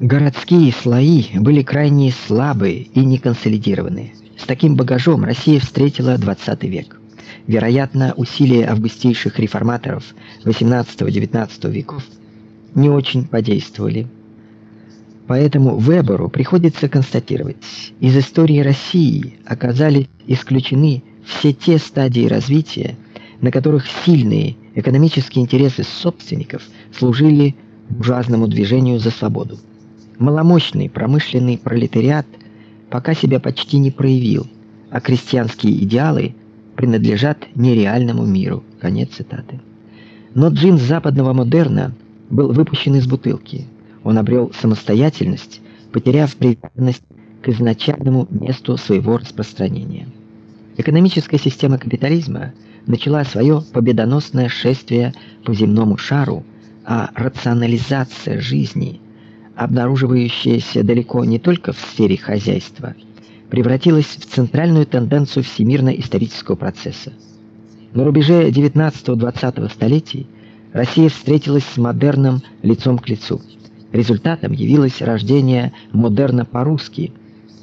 Городские слои были крайне слабы и не консолидированы. С таким багажом Россия встретила 20 век. Вероятно, усилия августейших реформаторов XVIII-XIX веков не очень подействовали. Поэтому Веберу приходится констатировать: из истории России оказались исключены все те стадии развития, на которых сильные экономические интересы собственников служили буржуазному движению за свободу. Маломощный промышленный пролетариат пока себя почти не проявил, а крестьянские идеалы принадлежат нереальному миру. Конец цитаты. Но джин западного модерна был выпущен из бутылки. Он обрел самостоятельность, потеряв привязанность к изначальному месту своего распространения. Экономическая система капитализма начала свое победоносное шествие по земному шару, а рационализация жизни, обнаруживающаяся далеко не только в сфере хозяйства, превратилась в центральную тенденцию всемирно-исторического процесса. На рубеже 19-20 столетий Россия встретилась с модерном лицом к лицу. Результатом явилось рождение модерна по-русски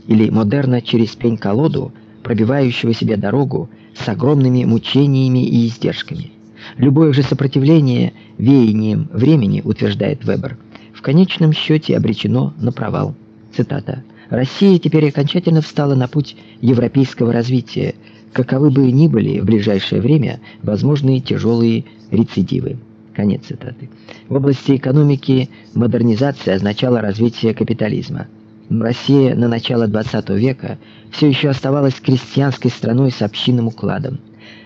или модерна через пень-колоду, пробивающего себе дорогу с огромными мучениями и издержками. Любое же сопротивление веяниям времени, утверждает Вебер, в конечном счете обречено на провал. Цитата. Россия теперь окончательно встала на путь европейского развития, каковы бы ни были в ближайшее время возможные тяжелые рецидивы. Конец цитаты. В области экономики модернизация означала развитие капитализма. Россия на начало XX века все еще оставалась крестьянской страной с общинным укладом.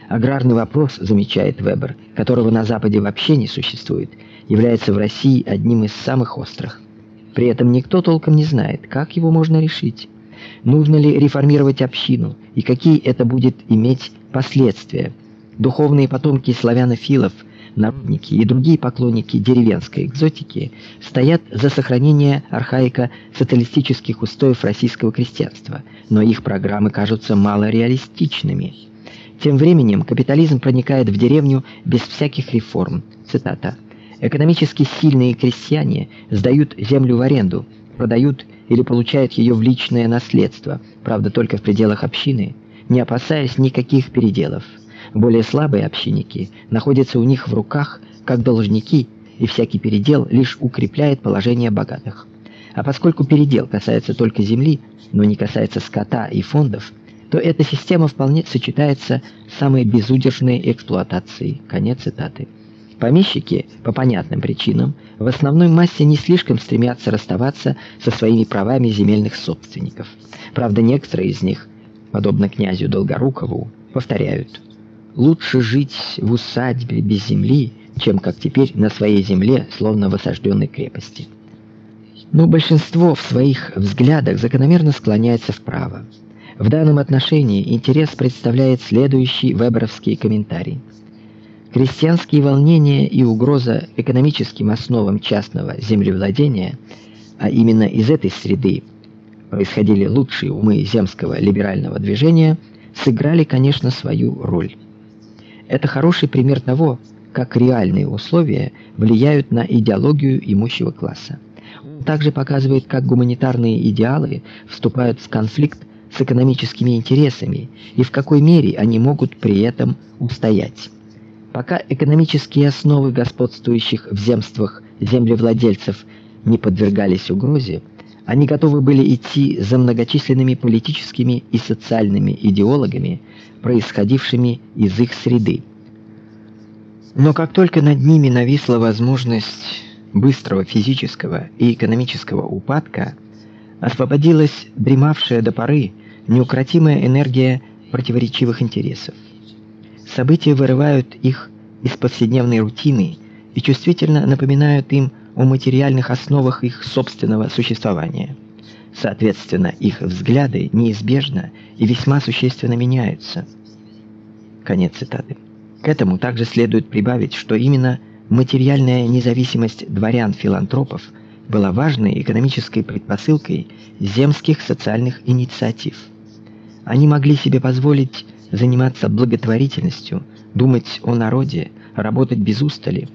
Аграрный вопрос, замечает Вебер, которого на западе вообще не существует, является в России одним из самых острых. При этом никто толком не знает, как его можно решить. Нужно ли реформировать общину и какие это будет иметь последствия. Духовные потомки славянофилов – народники и другие поклонники деревенской экзотики стоят за сохранение архаика социалистических устоев российского крестьянства, но их программы кажутся мало реалистичными. Тем временем капитализм проникает в деревню без всяких реформ. Цитата. Экономически сильные крестьяне сдают землю в аренду, продают или получают ее в личное наследство, правда, только в пределах общины, не опасаясь никаких переделов. Более слабые общинники находятся у них в руках как должники, и всякий передел лишь укрепляет положение богатых. А поскольку передел касается только земли, но не касается скота и фондов, то эта система вполне сочетается с самой безудержной эксплуатацией. Конец цитаты. Помещики по понятным причинам в основной массе не слишком стремятся расставаться со своими правами земельных собственников. Правда, некоторые из них, подобно князю Долгорукову, повторяют: Лучше жить в усадьбе без земли, чем как теперь на своей земле, словно в осажденной крепости. Но большинство в своих взглядах закономерно склоняется вправо. В данном отношении интерес представляет следующий веберовский комментарий. Крестьянские волнения и угроза экономическим основам частного землевладения, а именно из этой среды происходили лучшие умы земского либерального движения, сыграли, конечно, свою роль. Это хороший пример того, как реальные условия влияют на идеологию имущего класса. Он также показывает, как гуманитарные идеалы вступают в конфликт с экономическими интересами и в какой мере они могут при этом устоять. Пока экономические основы господствующих в земствах землевладельцев не подвергались угрозе, они готовы были идти за многочисленными политическими и социальными идеологами, происходившими из их среды. Но как только над ними нависла возможность быстрого физического и экономического упадка, освободилась дремавшая до поры неукротимая энергия противоречивых интересов. События вырывают их из повседневной рутины и чувствительно напоминают им о материальных основах их собственного существования. Соответственно, их взгляды неизбежно и весьма существенно меняются. Конец цитаты. К этому также следует прибавить, что именно материальная независимость дворян-филантропов была важной экономической предпосылкой земских социальных инициатив. Они могли себе позволить заниматься благотворительностью, думать о народе, работать без устали,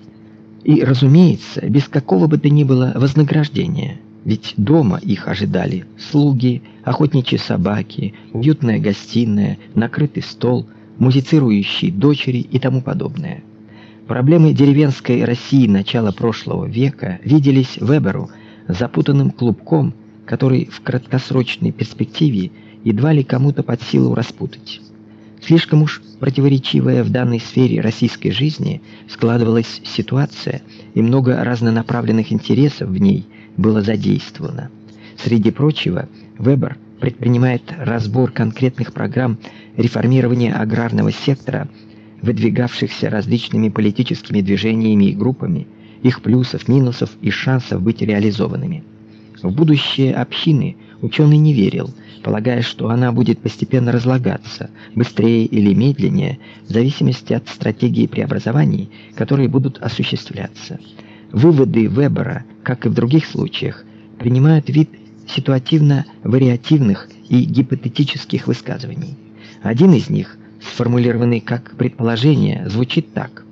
и, разумеется, без какого бы то ни было вознаграждения. Ведь дома их ожидали слуги, охотничьи собаки, уютная гостиная, накрытый стол, музицирующие дочери и тому подобное. Проблемы деревенской России начала прошлого века виделись Веберу запутанным клубком, который в краткосрочной перспективе едва ли кому-то под силу распутать. Слишком уж противоречивая в данной сфере российской жизни складывалась ситуация, и много разнонаправленных интересов в ней было задействовано. Среди прочего, Вебер предпринимает разбор конкретных программ реформирования аграрного сектора, выдвигавшихся различными политическими движениями и группами, их плюсов, минусов и шансов быть реализованными. В будущее общины ученый не верил, полагая, что она будет постепенно разлагаться, быстрее или медленнее, в зависимости от стратегии преобразований, которые будут осуществляться. Выводы Вебера, как и в других случаях, принимают вид ситуативно-вариативных и гипотетических высказываний. Один из них, сформулированный как предположение, звучит так: